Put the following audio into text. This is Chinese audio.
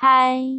开